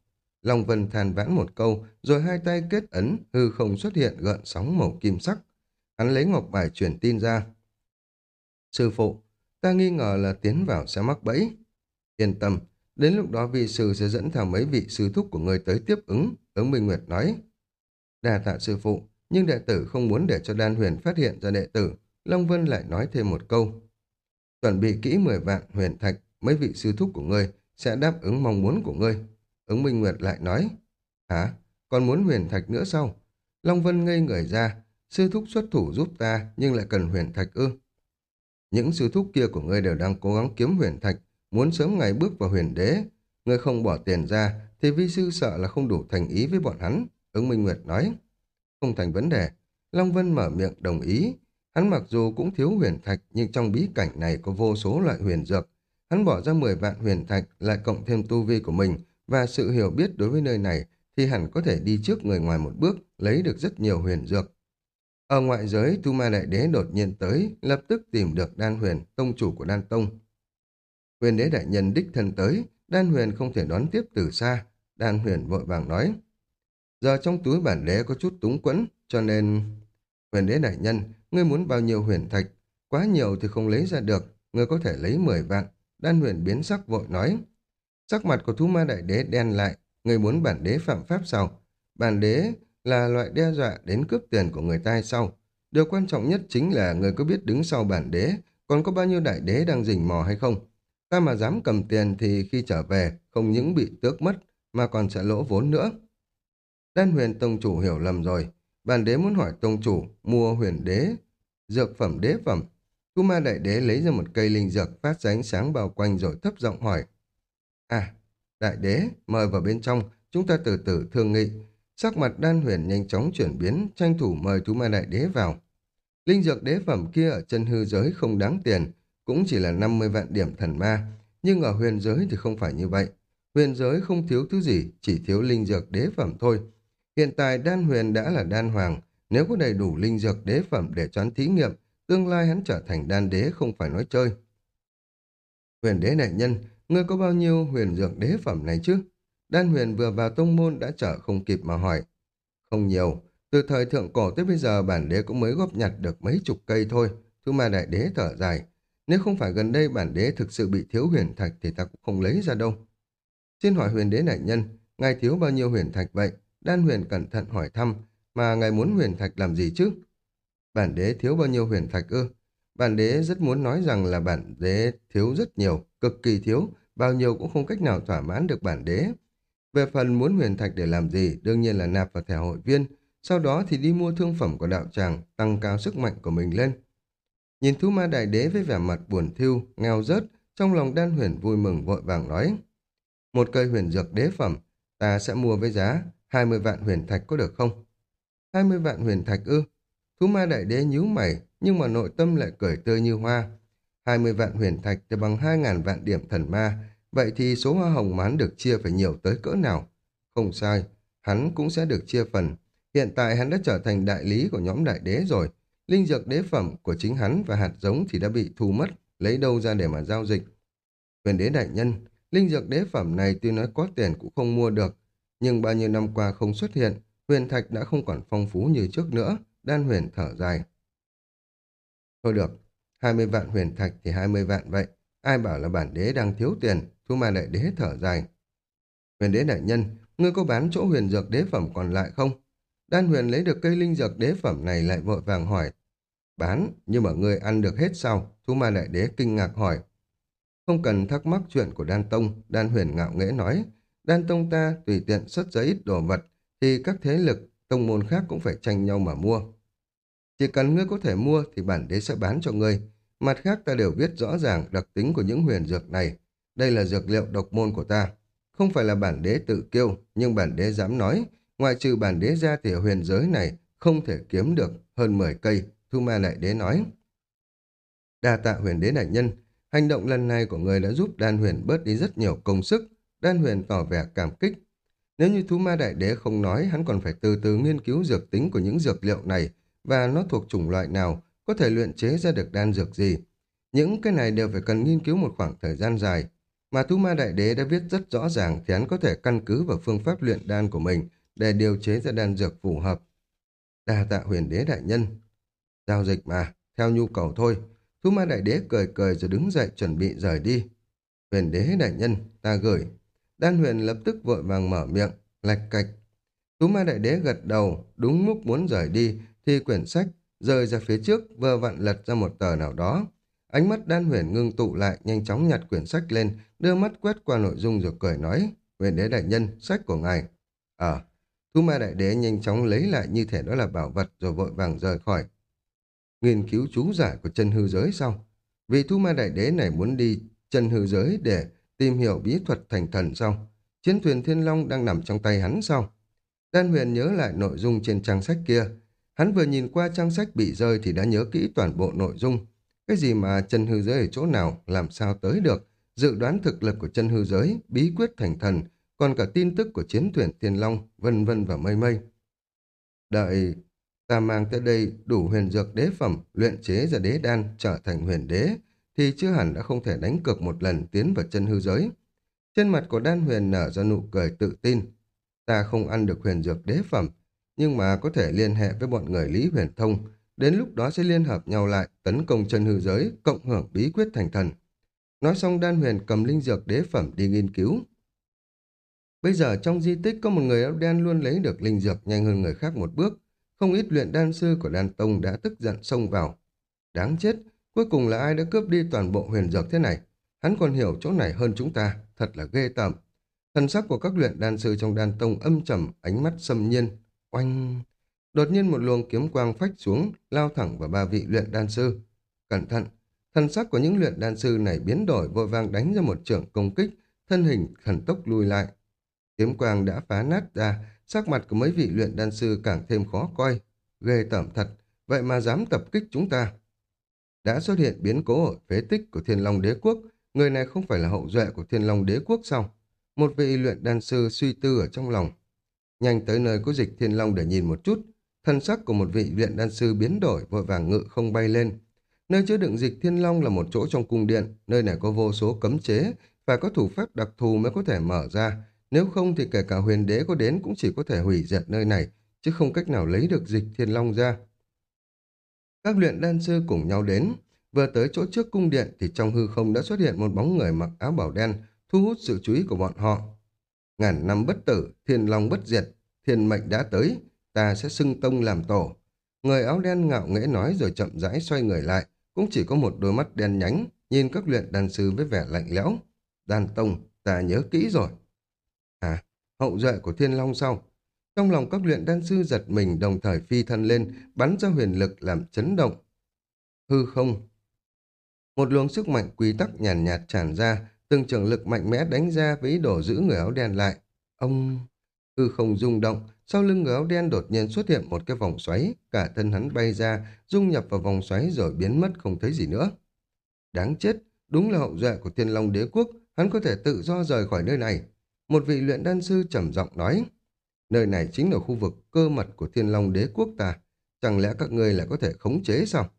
Long Vân than vãn một câu, rồi hai tay kết ấn, hư không xuất hiện gợn sóng màu kim sắc. Hắn lấy ngọc bài truyền tin ra. Sư phụ, ta nghi ngờ là tiến vào sẽ mắc bẫy. Yên tâm, đến lúc đó vị sư sẽ dẫn theo mấy vị sư thúc của người tới tiếp ứng, ứng Minh Nguyệt nói. Đà tạ sư phụ, nhưng đệ tử không muốn để cho đan huyền phát hiện ra đệ tử. Long Vân lại nói thêm một câu. Chuẩn bị kỹ 10 vạn huyền thạch, mấy vị sư thúc của ngươi sẽ đáp ứng mong muốn của ngươi. Ứng Minh Nguyệt lại nói. Hả? Còn muốn huyền thạch nữa sao? Long Vân ngây người ra. Sư thúc xuất thủ giúp ta nhưng lại cần huyền thạch ư. Những sư thúc kia của ngươi đều đang cố gắng kiếm huyền thạch, muốn sớm ngày bước vào huyền đế. Ngươi không bỏ tiền ra thì vi sư sợ là không đủ thành ý với bọn hắn. Ứng Minh Nguyệt nói. Không thành vấn đề. Long Vân mở miệng đồng ý. Hắn mặc dù cũng thiếu huyền thạch nhưng trong bí cảnh này có vô số loại huyền dược. Hắn bỏ ra 10 vạn huyền thạch lại cộng thêm tu vi của mình và sự hiểu biết đối với nơi này thì hẳn có thể đi trước người ngoài một bước lấy được rất nhiều huyền dược. Ở ngoại giới, Tu Ma Đại Đế đột nhiên tới, lập tức tìm được Đan Huyền, tông chủ của Đan Tông. Huyền Đế Đại Nhân đích thân tới, Đan Huyền không thể đón tiếp từ xa. Đan Huyền vội vàng nói, giờ trong túi bản đế có chút túng quẫn, cho nên... Huyền Đế Đại Nhân, ngươi muốn bao nhiêu huyền thạch? Quá nhiều thì không lấy ra được, ngươi có thể lấy 10 vạn. Đan Huyền biến sắc vội nói, sắc mặt của Thú Ma Đại Đế đen lại, ngươi muốn bản đế phạm pháp sao? Bản đế là loại đe dọa đến cướp tiền của người ta hay sao? Điều quan trọng nhất chính là người có biết đứng sau bản đế, còn có bao nhiêu đại đế đang rình mò hay không? Ta mà dám cầm tiền thì khi trở về không những bị tước mất mà còn sẽ lỗ vốn nữa. Đan huyền tông chủ hiểu lầm rồi. Bản đế muốn hỏi tông chủ mua huyền đế, dược phẩm đế phẩm. Cú ma đại đế lấy ra một cây linh dược phát ra ánh sáng bao quanh rồi thấp giọng hỏi. À, đại đế, mời vào bên trong, chúng ta từ từ thương nghị. Sắc mặt đan huyền nhanh chóng chuyển biến, tranh thủ mời thú ma đại đế vào. Linh dược đế phẩm kia ở chân hư giới không đáng tiền, cũng chỉ là 50 vạn điểm thần ma. Nhưng ở huyền giới thì không phải như vậy. Huyền giới không thiếu thứ gì, chỉ thiếu linh dược đế phẩm thôi. Hiện tại đan huyền đã là đan hoàng, nếu có đầy đủ linh dược đế phẩm để choán thí nghiệm, tương lai hắn trở thành đan đế không phải nói chơi. Huyền đế đại nhân, ngươi có bao nhiêu huyền dược đế phẩm này chứ? Đan huyền vừa vào tông môn đã trở không kịp mà hỏi. Không nhiều, từ thời thượng cổ tới bây giờ bản đế cũng mới góp nhặt được mấy chục cây thôi. thứ mà đại đế thở dài. Nếu không phải gần đây bản đế thực sự bị thiếu huyền thạch thì ta cũng không lấy ra đâu. Xin hỏi huyền đế đại nhân, ngài thiếu bao nhiêu huyền thạch vậy? Đan huyền cẩn thận hỏi thăm, mà ngài muốn huyền thạch làm gì chứ? Bản đế thiếu bao nhiêu huyền thạch ư? Bản đế rất muốn nói rằng là bản đế thiếu rất nhiều, cực kỳ thiếu, bao nhiêu cũng không cách nào thỏa mãn được bản đế. Về phần muốn huyền thạch để làm gì, đương nhiên là nạp vào thẻ hội viên, sau đó thì đi mua thương phẩm của đạo tràng, tăng cao sức mạnh của mình lên. Nhìn thú ma đại đế với vẻ mặt buồn thiêu, nghèo rớt, trong lòng đan huyền vui mừng vội vàng nói. Một cây huyền dược đế phẩm, ta sẽ mua với giá 20 vạn huyền thạch có được không? 20 vạn huyền thạch ư? Thú ma đại đế nhíu mày, nhưng mà nội tâm lại cười tươi như hoa. 20 vạn huyền thạch thì bằng 2.000 vạn điểm thần ma, Vậy thì số hoa hồng mà hắn được chia phải nhiều tới cỡ nào? Không sai, hắn cũng sẽ được chia phần. Hiện tại hắn đã trở thành đại lý của nhóm đại đế rồi. Linh dược đế phẩm của chính hắn và hạt giống thì đã bị thu mất, lấy đâu ra để mà giao dịch. Huyền đế đại nhân, linh dược đế phẩm này tuy nói có tiền cũng không mua được, nhưng bao nhiêu năm qua không xuất hiện, huyền thạch đã không còn phong phú như trước nữa, đan huyền thở dài. Thôi được, 20 vạn huyền thạch thì 20 vạn vậy. Ai bảo là bản đế đang thiếu tiền, thu ma đại đế thở dài. Huyền đế đại nhân, ngươi có bán chỗ huyền dược đế phẩm còn lại không? Đan huyền lấy được cây linh dược đế phẩm này lại vội vàng hỏi. Bán, nhưng mà ngươi ăn được hết sao? Thu ma đại đế kinh ngạc hỏi. Không cần thắc mắc chuyện của đan tông, đan huyền ngạo nghễ nói. Đan tông ta tùy tiện xuất ra ít đồ vật, thì các thế lực, tông môn khác cũng phải tranh nhau mà mua. Chỉ cần ngươi có thể mua thì bản đế sẽ bán cho ngươi. Mặt khác ta đều biết rõ ràng đặc tính của những huyền dược này. Đây là dược liệu độc môn của ta. Không phải là bản đế tự kiêu, nhưng bản đế dám nói, ngoại trừ bản đế ra thì huyền giới này không thể kiếm được hơn 10 cây, Thu Ma Đại Đế nói. Đa tạ huyền đế đại nhân, hành động lần này của người đã giúp đan huyền bớt đi rất nhiều công sức, đan huyền tỏ vẻ cảm kích. Nếu như Thú Ma Đại Đế không nói, hắn còn phải từ từ nghiên cứu dược tính của những dược liệu này và nó thuộc chủng loại nào, có thể luyện chế ra được đan dược gì. Những cái này đều phải cần nghiên cứu một khoảng thời gian dài, mà Thú Ma Đại Đế đã viết rất rõ ràng thì hắn có thể căn cứ vào phương pháp luyện đan của mình để điều chế ra đan dược phù hợp. Đa tạ huyền đế đại nhân. Giao dịch mà, theo nhu cầu thôi. Thú Ma Đại Đế cười cười rồi đứng dậy chuẩn bị rời đi. Huyền đế đại nhân, ta gửi. Đan huyền lập tức vội vàng mở miệng, lạch cạch. Tú Ma Đại Đế gật đầu, đúng lúc muốn rời đi, thì quyển sách rời ra phía trước, vừa vặn lật ra một tờ nào đó. Ánh mắt đan huyền ngưng tụ lại, nhanh chóng nhặt quyển sách lên, đưa mắt quét qua nội dung rồi cười nói, huyền đế đại nhân, sách của ngài. Ờ, à, thu ma đại đế nhanh chóng lấy lại như thể đó là bảo vật rồi vội vàng rời khỏi. Nghiên cứu chú giải của chân hư giới sau. Vì thu ma đại đế này muốn đi chân hư giới để tìm hiểu bí thuật thành thần sao? Chiến thuyền thiên long đang nằm trong tay hắn sao? Đan huyền nhớ lại nội dung trên trang sách kia. Hắn vừa nhìn qua trang sách bị rơi thì đã nhớ kỹ toàn bộ nội dung. Cái gì mà chân hư giới ở chỗ nào, làm sao tới được, dự đoán thực lực của chân hư giới, bí quyết thành thần, còn cả tin tức của chiến thuyền Thiên Long, vân vân và mây mây. Đợi ta mang tới đây đủ huyền dược đế phẩm, luyện chế ra đế đan, trở thành huyền đế, thì chưa hẳn đã không thể đánh cược một lần tiến vào chân hư giới. Trên mặt của đan huyền nở ra nụ cười tự tin. Ta không ăn được huyền dược đế phẩm, nhưng mà có thể liên hệ với bọn người Lý Huyền Thông, đến lúc đó sẽ liên hợp nhau lại tấn công chân hư giới, cộng hưởng bí quyết thành thần. Nói xong đan huyền cầm linh dược đế phẩm đi nghiên cứu. Bây giờ trong di tích có một người áo đen luôn lấy được linh dược nhanh hơn người khác một bước. Không ít luyện đan sư của đan tông đã tức giận xông vào. Đáng chết, cuối cùng là ai đã cướp đi toàn bộ huyền dược thế này? Hắn còn hiểu chỗ này hơn chúng ta, thật là ghê tởm. Thần sắc của các luyện đan sư trong đan tông âm trầm, ánh mắt xâm nhiên. Oanh! Đột nhiên một luồng kiếm quang phách xuống, lao thẳng vào ba vị luyện đan sư. Cẩn thận! Thần sắc của những luyện đan sư này biến đổi vội vàng đánh ra một trưởng công kích, thân hình thần tốc lùi lại. Kiếm quang đã phá nát ra, sắc mặt của mấy vị luyện đan sư càng thêm khó coi. Ghê tởm thật, vậy mà dám tập kích chúng ta. Đã xuất hiện biến cố ở phế tích của Thiên Long Đế Quốc, người này không phải là hậu duệ của Thiên Long Đế Quốc sao? Một vị luyện đan sư suy tư ở trong lòng. Nhanh tới nơi có dịch Thiên Long để nhìn một chút, thân sắc của một vị luyện đan sư biến đổi vội vàng ngự không bay lên. Nơi chứa đựng dịch Thiên Long là một chỗ trong cung điện, nơi này có vô số cấm chế, phải có thủ pháp đặc thù mới có thể mở ra, nếu không thì kể cả huyền đế có đến cũng chỉ có thể hủy diệt nơi này, chứ không cách nào lấy được dịch thiên long ra. Các luyện đan sư cùng nhau đến, vừa tới chỗ trước cung điện thì trong hư không đã xuất hiện một bóng người mặc áo bảo đen, thu hút sự chú ý của bọn họ. Ngàn năm bất tử, thiên long bất diệt, thiên mệnh đã tới, ta sẽ xưng tông làm tổ. Người áo đen ngạo nghễ nói rồi chậm rãi xoay người lại, cũng chỉ có một đôi mắt đen nhánh, nhìn các luyện đan sư với vẻ lạnh lẽo. Đan tông, ta nhớ kỹ rồi. À, hậu duệ của thiên long sau. Trong lòng các luyện đan sư giật mình đồng thời phi thân lên, bắn ra huyền lực làm chấn động. Hư không. Một luồng sức mạnh quy tắc nhàn nhạt, nhạt tràn ra, từng trường lực mạnh mẽ đánh ra với ý đồ giữ người áo đen lại. Ông... Hư không rung động, sau lưng người áo đen đột nhiên xuất hiện một cái vòng xoáy, cả thân hắn bay ra, dung nhập vào vòng xoáy rồi biến mất không thấy gì nữa. Đáng chết, đúng là hậu duệ của thiên long đế quốc, hắn có thể tự do rời khỏi nơi này. Một vị luyện đan sư trầm giọng nói, nơi này chính là khu vực cơ mật của thiên long đế quốc ta, chẳng lẽ các ngươi lại có thể khống chế sao?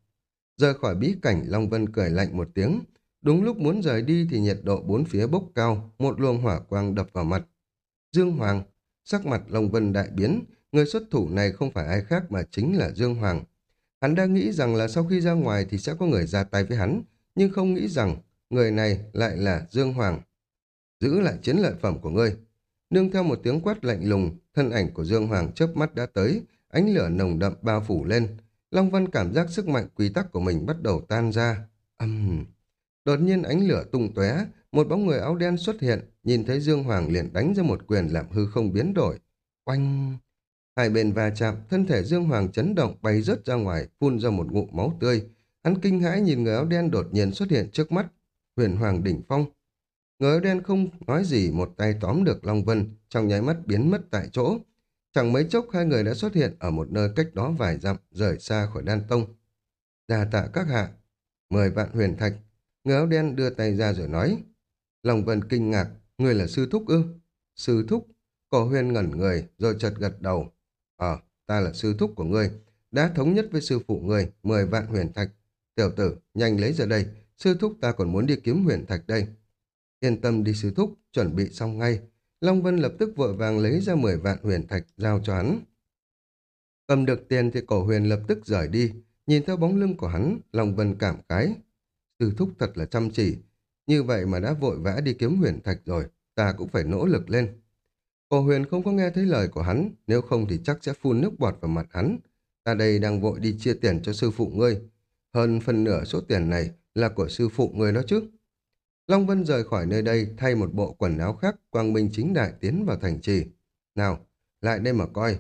Rời khỏi bí cảnh, Long Vân cười lạnh một tiếng. Đúng lúc muốn rời đi thì nhiệt độ bốn phía bốc cao, một luồng hỏa quang đập vào mặt. Dương Hoàng, sắc mặt Long Vân đại biến, người xuất thủ này không phải ai khác mà chính là Dương Hoàng. Hắn đang nghĩ rằng là sau khi ra ngoài thì sẽ có người ra tay với hắn, nhưng không nghĩ rằng người này lại là Dương Hoàng. Giữ lại chiến lợi phẩm của ngươi. Nương theo một tiếng quát lạnh lùng, thân ảnh của Dương Hoàng chớp mắt đã tới, ánh lửa nồng đậm bao phủ lên. Long Văn cảm giác sức mạnh quy tắc của mình bắt đầu tan ra. Âm... Uhm. Đột nhiên ánh lửa tung tóe, một bóng người áo đen xuất hiện, nhìn thấy Dương Hoàng liền đánh ra một quyền làm hư không biến đổi. Oanh! Hai bên va chạm, thân thể Dương Hoàng chấn động bay rớt ra ngoài, phun ra một ngụm máu tươi. Hắn kinh hãi nhìn người áo đen đột nhiên xuất hiện trước mắt. Huyền Hoàng đỉnh phong. Người áo đen không nói gì một tay tóm được Long Vân, trong nháy mắt biến mất tại chỗ. Chẳng mấy chốc hai người đã xuất hiện ở một nơi cách đó vài dặm, rời xa khỏi đan tông. Đà tạ các hạ, mười vạn huyền thạch. Người áo đen đưa tay ra rồi nói. Long Vân kinh ngạc, người là sư thúc ư? Sư thúc? Cổ huyền ngẩn người, rồi chợt gật đầu. Ờ, ta là sư thúc của ngươi, đã thống nhất với sư phụ ngươi, mười vạn huyền thạch. Tiểu tử, nhanh lấy ra đây, sư thúc ta còn muốn đi kiếm huyền thạch đây. Yên tâm đi sư thúc, chuẩn bị xong ngay. Long Vân lập tức vội vàng lấy ra mười vạn huyền thạch giao cho hắn. Cầm được tiền thì cổ huyền lập tức rời đi, nhìn theo bóng lưng của hắn, Long Vân cảm cái. Sư thúc thật là chăm chỉ, như vậy mà đã vội vã đi kiếm huyền thạch rồi, ta cũng phải nỗ lực lên. Cổ huyền không có nghe thấy lời của hắn, nếu không thì chắc sẽ phun nước bọt vào mặt hắn. Ta đây đang vội đi chia tiền cho sư phụ ngươi. Hơn phần nửa số tiền này là của sư phụ ngươi đó chứ. Long Vân rời khỏi nơi đây thay một bộ quần áo khác, quang minh chính đại tiến vào thành trì. Nào, lại đây mà coi.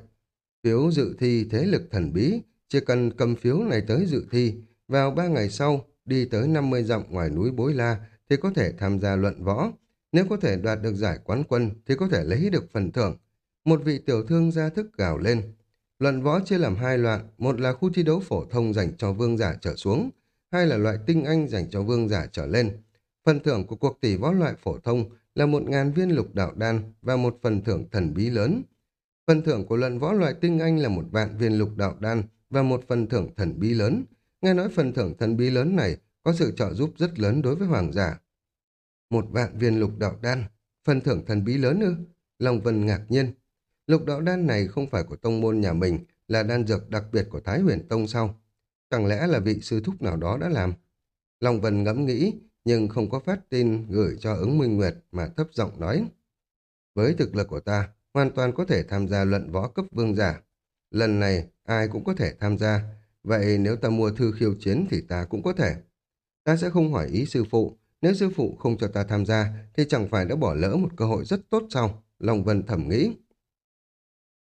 Phiếu dự thi thế lực thần bí, chỉ cần cầm phiếu này tới dự thi, vào ba ngày sau, đi tới 50 dặm ngoài núi Bối La thì có thể tham gia luận võ. Nếu có thể đoạt được giải quán quân thì có thể lấy được phần thưởng. Một vị tiểu thương ra thức gào lên. Luận võ chia làm hai loại, một là khu thi đấu phổ thông dành cho vương giả trở xuống, hai là loại tinh anh dành cho vương giả trở lên. Phần thưởng của cuộc tỷ võ loại phổ thông là một ngàn viên lục đạo đan và một phần thưởng thần bí lớn. Phần thưởng của luận võ loại tinh anh là một vạn viên lục đạo đan và một phần thưởng thần bí lớn. Nghe nói phần thưởng thần bí lớn này có sự trợ giúp rất lớn đối với hoàng giả. Một vạn viên lục đạo đan, phần thưởng thần bí lớn ư? Long Vân ngạc nhiên. Lục đạo đan này không phải của tông môn nhà mình, là đan dược đặc biệt của Thái huyền Tông sau. Chẳng lẽ là vị sư thúc nào đó đã làm? Long Vân ngẫm nghĩ, nhưng không có phát tin gửi cho ứng minh nguyệt mà thấp giọng nói. Với thực lực của ta, hoàn toàn có thể tham gia luận võ cấp vương giả. Lần này, ai cũng có thể tham gia. Vậy nếu ta mua thư khiêu chiến thì ta cũng có thể. Ta sẽ không hỏi ý sư phụ. Nếu sư phụ không cho ta tham gia thì chẳng phải đã bỏ lỡ một cơ hội rất tốt sao? Long Vân thẩm nghĩ.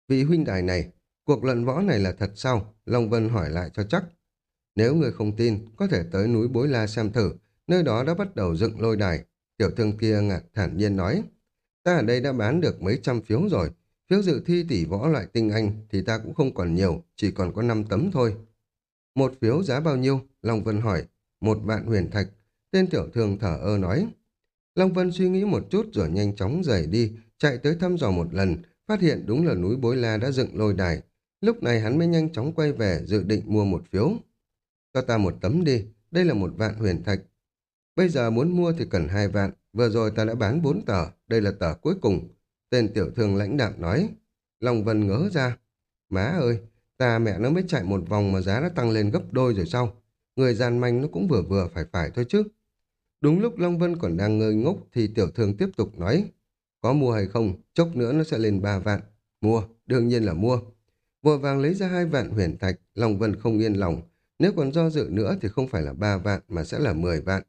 Vị huynh đài này, cuộc luận võ này là thật sao? Long Vân hỏi lại cho chắc. Nếu người không tin, có thể tới núi Bối La xem thử, nơi đó đã bắt đầu dựng lôi đài. Tiểu thương kia ngạc thản nhiên nói, ta ở đây đã bán được mấy trăm phiếu rồi, phiếu dự thi tỷ võ loại tinh anh thì ta cũng không còn nhiều, chỉ còn có 5 tấm thôi. Một phiếu giá bao nhiêu? Long Vân hỏi. Một vạn huyền thạch. Tên tiểu thương thở ơ nói. Long Vân suy nghĩ một chút rồi nhanh chóng rời đi, chạy tới thăm dò một lần, phát hiện đúng là núi Bối La đã dựng lôi đài. Lúc này hắn mới nhanh chóng quay về dự định mua một phiếu. Cho ta một tấm đi, đây là một vạn huyền thạch, Bây giờ muốn mua thì cần hai vạn, vừa rồi ta đã bán bốn tờ, đây là tờ cuối cùng. Tên tiểu thương lãnh đạm nói. Long Vân ngớ ra. Má ơi, ta mẹ nó mới chạy một vòng mà giá đã tăng lên gấp đôi rồi sao? Người gian manh nó cũng vừa vừa phải phải thôi chứ. Đúng lúc Long Vân còn đang ngơ ngốc thì tiểu thương tiếp tục nói. Có mua hay không, chốc nữa nó sẽ lên ba vạn. Mua, đương nhiên là mua. Vội vàng lấy ra hai vạn huyền thạch, Long Vân không yên lòng. Nếu còn do dự nữa thì không phải là ba vạn mà sẽ là mười vạn.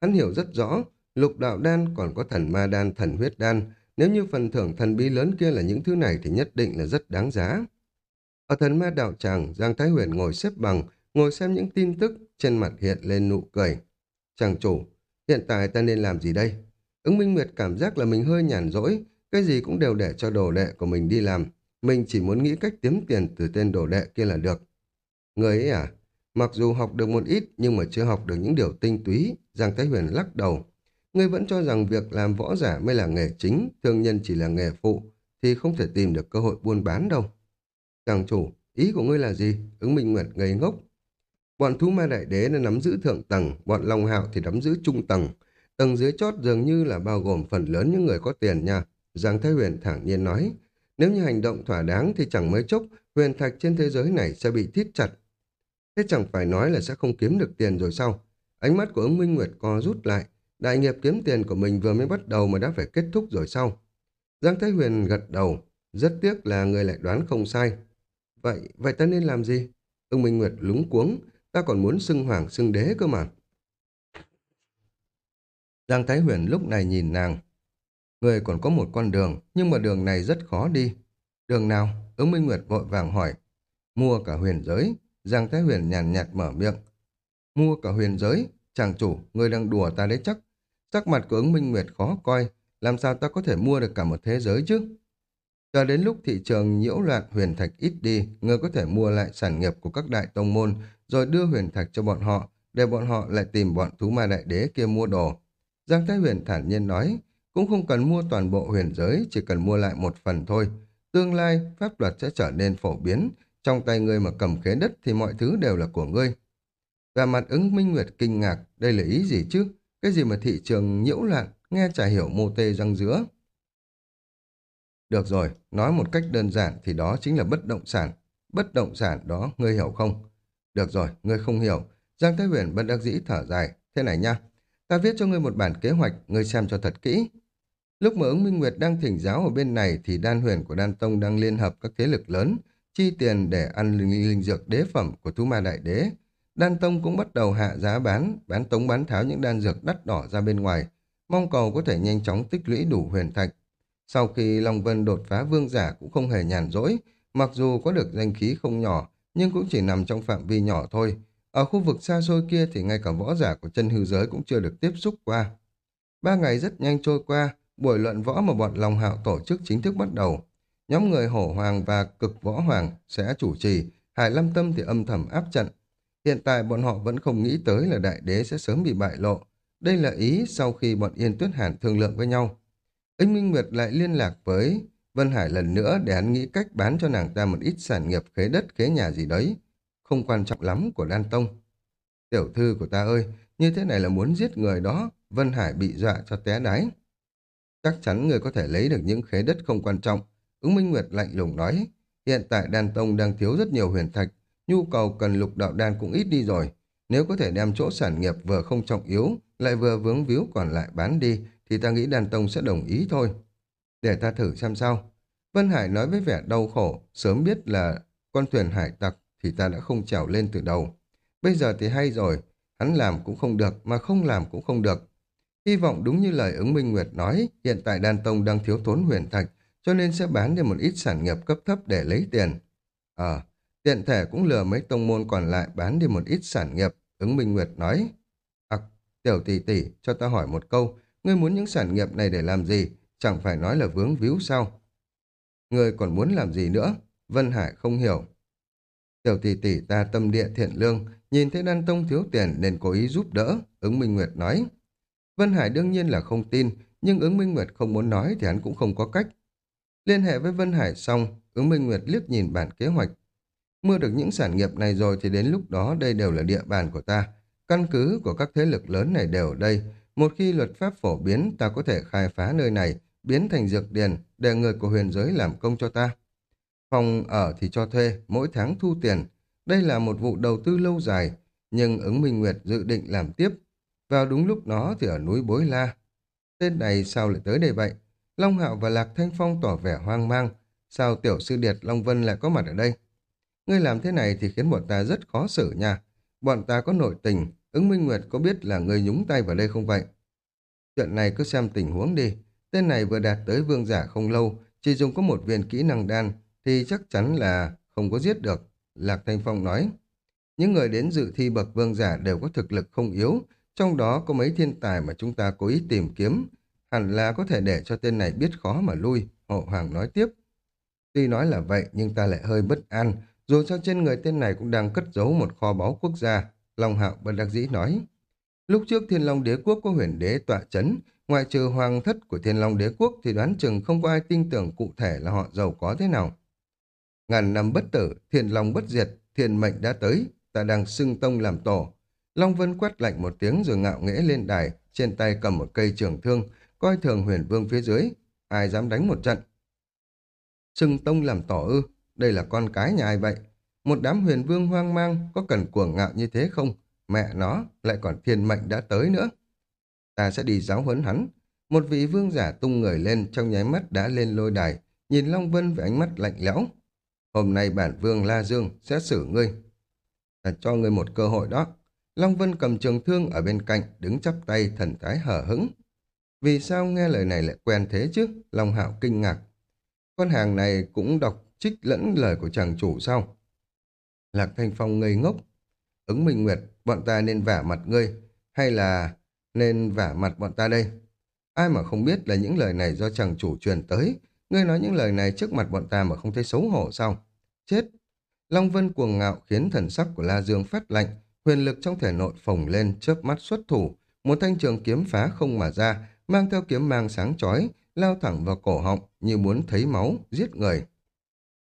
Hắn hiểu rất rõ, lục đạo đan còn có thần ma đan, thần huyết đan. Nếu như phần thưởng thần bí lớn kia là những thứ này thì nhất định là rất đáng giá. Ở thần ma đạo tràng, Giang Thái Huyền ngồi xếp bằng, ngồi xem những tin tức, trên mặt hiện lên nụ cười. Chàng chủ, hiện tại ta nên làm gì đây? Ứng Minh Nguyệt cảm giác là mình hơi nhàn rỗi, cái gì cũng đều để cho đồ đệ của mình đi làm. Mình chỉ muốn nghĩ cách kiếm tiền từ tên đồ đệ kia là được. Người ấy à, Mặc dù học được một ít nhưng mà chưa học được những điều tinh túy, Giang Thái Huyền lắc đầu. Ngươi vẫn cho rằng việc làm võ giả mới là nghề chính, thương nhân chỉ là nghề phụ, thì không thể tìm được cơ hội buôn bán đâu. Chàng chủ, ý của ngươi là gì? Ứng Minh Nguyệt ngây ngốc. Bọn thú ma đại đế đã nắm giữ thượng tầng, bọn Long Hạo thì nắm giữ trung tầng. Tầng dưới chót dường như là bao gồm phần lớn những người có tiền nha. Giang Thái Huyền thẳng nhiên nói. Nếu như hành động thỏa đáng thì chẳng mấy chốc huyền thạch trên thế giới này sẽ bị thít chặt. Thế chẳng phải nói là sẽ không kiếm được tiền rồi sao? Ánh mắt của ứng Minh Nguyệt co rút lại. Đại nghiệp kiếm tiền của mình vừa mới bắt đầu mà đã phải kết thúc rồi sao? Giang Thái Huyền gật đầu. Rất tiếc là người lại đoán không sai. Vậy, vậy ta nên làm gì? Ưng Minh Nguyệt lúng cuống. Ta còn muốn xưng hoàng xưng đế cơ mà. Giang Thái Huyền lúc này nhìn nàng. Người còn có một con đường, nhưng mà đường này rất khó đi. Đường nào? Ứng Minh Nguyệt vội vàng hỏi. Mua cả huyền giới. Giang Thái Huyền nhàn nhạt mở miệng. Mua cả huyền giới? Chàng chủ, người đang đùa ta đấy chắc. Sắc mặt của ứng Minh Nguyệt khó coi. Làm sao ta có thể mua được cả một thế giới chứ? Chờ đến lúc thị trường nhiễu loạn huyền thạch ít đi, người có thể mua lại sản nghiệp của các đại tông môn, rồi đưa huyền thạch cho bọn họ, để bọn họ lại tìm bọn thú ma đại đế kia mua đồ. Giang Thái Huyền thản nhiên nói, cũng không cần mua toàn bộ huyền giới, chỉ cần mua lại một phần thôi. Tương lai, pháp luật sẽ trở nên phổ biến, trong tay ngươi mà cầm khế đất thì mọi thứ đều là của ngươi. Và mặt ứng minh nguyệt kinh ngạc, đây là ý gì chứ? Cái gì mà thị trường nhiễu loạn, nghe chả hiểu mô tê răng giữa. Được rồi, nói một cách đơn giản thì đó chính là bất động sản. Bất động sản đó, ngươi hiểu không? Được rồi, ngươi không hiểu. Giang Thái Huyền bất đắc dĩ thở dài. Thế này nha, ta viết cho ngươi một bản kế hoạch, ngươi xem cho thật kỹ. Lúc mà ứng Minh Nguyệt đang thỉnh giáo ở bên này thì đan huyền của đan tông đang liên hợp các thế lực lớn, chi tiền để ăn linh, linh dược đế phẩm của thú ma đại đế. Đan tông cũng bắt đầu hạ giá bán, bán tống bán tháo những đan dược đắt đỏ ra bên ngoài, mong cầu có thể nhanh chóng tích lũy đủ huyền thạch. Sau khi Long Vân đột phá vương giả cũng không hề nhàn rỗi, mặc dù có được danh khí không nhỏ, nhưng cũng chỉ nằm trong phạm vi nhỏ thôi. Ở khu vực xa xôi kia thì ngay cả võ giả của chân hư giới cũng chưa được tiếp xúc qua. Ba ngày rất nhanh trôi qua, buổi luận võ mà bọn Long Hạo tổ chức chính thức bắt đầu. Nhóm người Hổ Hoàng và Cực Võ Hoàng sẽ chủ trì, Hải Lâm Tâm thì âm thầm áp trận. Hiện tại bọn họ vẫn không nghĩ tới là đại đế sẽ sớm bị bại lộ. Đây là ý sau khi bọn Yên Tuyết Hàn thương lượng với nhau. Ích Minh Nguyệt lại liên lạc với Vân Hải lần nữa để hắn nghĩ cách bán cho nàng ta một ít sản nghiệp khế đất khế nhà gì đấy. Không quan trọng lắm của Đan Tông. Tiểu thư của ta ơi, như thế này là muốn giết người đó. Vân Hải bị dọa cho té đáy. Chắc chắn người có thể lấy được những khế đất không quan trọng. Ứng Minh Nguyệt lạnh lùng nói, hiện tại đan tông đang thiếu rất nhiều huyền thạch, nhu cầu cần lục đạo đan cũng ít đi rồi. Nếu có thể đem chỗ sản nghiệp vừa không trọng yếu, lại vừa vướng víu còn lại bán đi, thì ta nghĩ đan tông sẽ đồng ý thôi. Để ta thử xem sao. Vân Hải nói với vẻ đau khổ, sớm biết là con thuyền hải tặc thì ta đã không trèo lên từ đầu. Bây giờ thì hay rồi, hắn làm cũng không được, mà không làm cũng không được. Hy vọng đúng như lời ứng Minh Nguyệt nói, hiện tại Đan Tông đang thiếu thốn huyền thạch, cho nên sẽ bán đi một ít sản nghiệp cấp thấp để lấy tiền. Ờ, tiện thể cũng lừa mấy tông môn còn lại bán đi một ít sản nghiệp, ứng Minh Nguyệt nói. À, tiểu tỷ tỷ, cho ta hỏi một câu, ngươi muốn những sản nghiệp này để làm gì? Chẳng phải nói là vướng víu sao? Ngươi còn muốn làm gì nữa? Vân Hải không hiểu. Tiểu tỷ tỷ ta tâm địa thiện lương, nhìn thấy Đan Tông thiếu tiền nên cố ý giúp đỡ, ứng Minh Nguyệt nói. Vân Hải đương nhiên là không tin, nhưng ứng Minh Nguyệt không muốn nói thì hắn cũng không có cách. Liên hệ với Vân Hải xong, ứng Minh Nguyệt liếc nhìn bản kế hoạch. Mua được những sản nghiệp này rồi thì đến lúc đó đây đều là địa bàn của ta. Căn cứ của các thế lực lớn này đều ở đây. Một khi luật pháp phổ biến, ta có thể khai phá nơi này, biến thành dược điền để người của huyền giới làm công cho ta. Phòng ở thì cho thuê, mỗi tháng thu tiền. Đây là một vụ đầu tư lâu dài, nhưng ứng Minh Nguyệt dự định làm tiếp vào đúng lúc đó thì ở núi Bối La. Tên này sao lại tới đây vậy? Long Hạo và Lạc Thanh Phong tỏ vẻ hoang mang. Sao tiểu sư điệt Long Vân lại có mặt ở đây? Ngươi làm thế này thì khiến bọn ta rất khó xử nha. Bọn ta có nội tình, ứng Minh Nguyệt có biết là ngươi nhúng tay vào đây không vậy? Chuyện này cứ xem tình huống đi. Tên này vừa đạt tới vương giả không lâu, chỉ dùng có một viên kỹ năng đan, thì chắc chắn là không có giết được. Lạc Thanh Phong nói. Những người đến dự thi bậc vương giả đều có thực lực không yếu, trong đó có mấy thiên tài mà chúng ta cố ý tìm kiếm, hẳn là có thể để cho tên này biết khó mà lui, Hộ Hoàng nói tiếp. Tuy nói là vậy nhưng ta lại hơi bất an, dù sao trên người tên này cũng đang cất giấu một kho báu quốc gia, Long Hạo bất đắc dĩ nói. Lúc trước Thiên Long Đế Quốc có huyền đế tọa chấn, ngoại trừ hoàng thất của Thiên Long Đế Quốc thì đoán chừng không có ai tin tưởng cụ thể là họ giàu có thế nào. Ngàn năm bất tử, thiên long bất diệt, thiên mệnh đã tới, ta đang xưng tông làm tổ, Long Vân quát lạnh một tiếng rồi ngạo nghễ lên đài, trên tay cầm một cây trường thương, coi thường huyền vương phía dưới, ai dám đánh một trận. Xưng tông làm tổ ư, đây là con cái nhà ai vậy? Một đám huyền vương hoang mang, có cần cuồng ngạo như thế không? Mẹ nó, lại còn thiên mệnh đã tới nữa. Ta sẽ đi giáo huấn hắn. Một vị vương giả tung người lên, trong nháy mắt đã lên lôi đài, nhìn Long Vân với ánh mắt lạnh lẽo. Hôm nay bản vương La Dương sẽ xử ngươi. Ta cho ngươi một cơ hội đó. Long Vân cầm trường thương ở bên cạnh, đứng chắp tay, thần thái hở hững. Vì sao nghe lời này lại quen thế chứ? Long Hạo kinh ngạc. Con hàng này cũng đọc trích lẫn lời của chàng chủ sao? Lạc Thanh Phong ngây ngốc. Ứng Minh Nguyệt, bọn ta nên vả mặt ngươi, hay là nên vả mặt bọn ta đây? Ai mà không biết là những lời này do chàng chủ truyền tới, ngươi nói những lời này trước mặt bọn ta mà không thấy xấu hổ sao? Chết! Long Vân cuồng ngạo khiến thần sắc của La Dương phát lạnh, huyền lực trong thể nội phồng lên, chớp mắt xuất thủ, một thanh trường kiếm phá không mà ra, mang theo kiếm mang sáng chói, lao thẳng vào cổ họng như muốn thấy máu, giết người.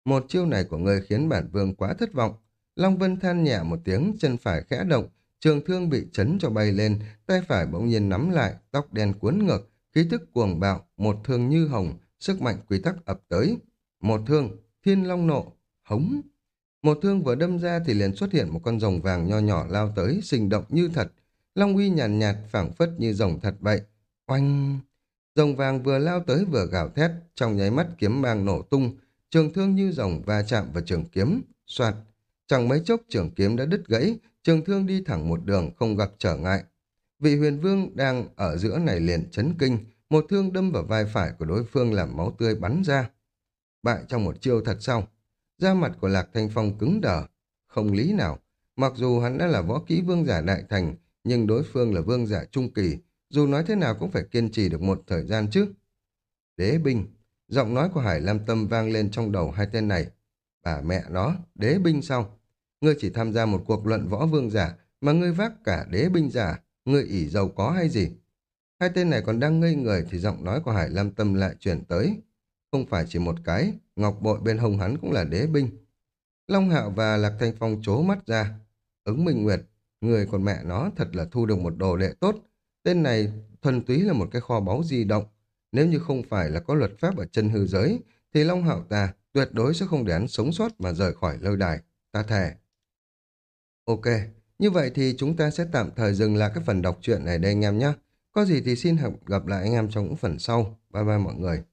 Một chiêu này của người khiến bản vương quá thất vọng. Long Vân than nhẹ một tiếng, chân phải khẽ động, trường thương bị chấn cho bay lên, tay phải bỗng nhiên nắm lại, tóc đen cuốn ngược, khí tức cuồng bạo, một thương như hồng, sức mạnh quy tắc ập tới. Một thương, thiên long nộ, hống. Một thương vừa đâm ra thì liền xuất hiện một con rồng vàng nho nhỏ lao tới, sinh động như thật. Long uy nhàn nhạt, nhạt phảng phất như rồng thật vậy. Oanh! Rồng vàng vừa lao tới vừa gào thét, trong nháy mắt kiếm mang nổ tung, trường thương như rồng va chạm vào trường kiếm, soạt. Chẳng mấy chốc trường kiếm đã đứt gãy, trường thương đi thẳng một đường không gặp trở ngại. Vị huyền vương đang ở giữa này liền chấn kinh, một thương đâm vào vai phải của đối phương làm máu tươi bắn ra. Bại trong một chiêu thật sau, Da mặt của Lạc Thanh Phong cứng đờ, không lý nào. Mặc dù hắn đã là võ kỹ vương giả đại thành, nhưng đối phương là vương giả trung kỳ, dù nói thế nào cũng phải kiên trì được một thời gian chứ. Đế binh, giọng nói của Hải Lam Tâm vang lên trong đầu hai tên này. Bà mẹ nó, đế binh sao? Ngươi chỉ tham gia một cuộc luận võ vương giả, mà ngươi vác cả đế binh giả, ngươi ỷ giàu có hay gì? Hai tên này còn đang ngây người thì giọng nói của Hải Lam Tâm lại chuyển tới. Không phải chỉ một cái, ngọc bội bên hông hắn cũng là đế binh. Long Hạo và Lạc Thanh Phong chố mắt ra. Ứng Minh Nguyệt, người còn mẹ nó thật là thu được một đồ đệ tốt. Tên này thuần túy là một cái kho báu di động. Nếu như không phải là có luật pháp ở chân hư giới, thì Long Hạo ta tuyệt đối sẽ không để hắn sống sót mà rời khỏi lôi đài. Ta thề. Ok, như vậy thì chúng ta sẽ tạm thời dừng lại cái phần đọc truyện này đây anh em nhé. Có gì thì xin gặp lại anh em trong những phần sau. Bye bye mọi người.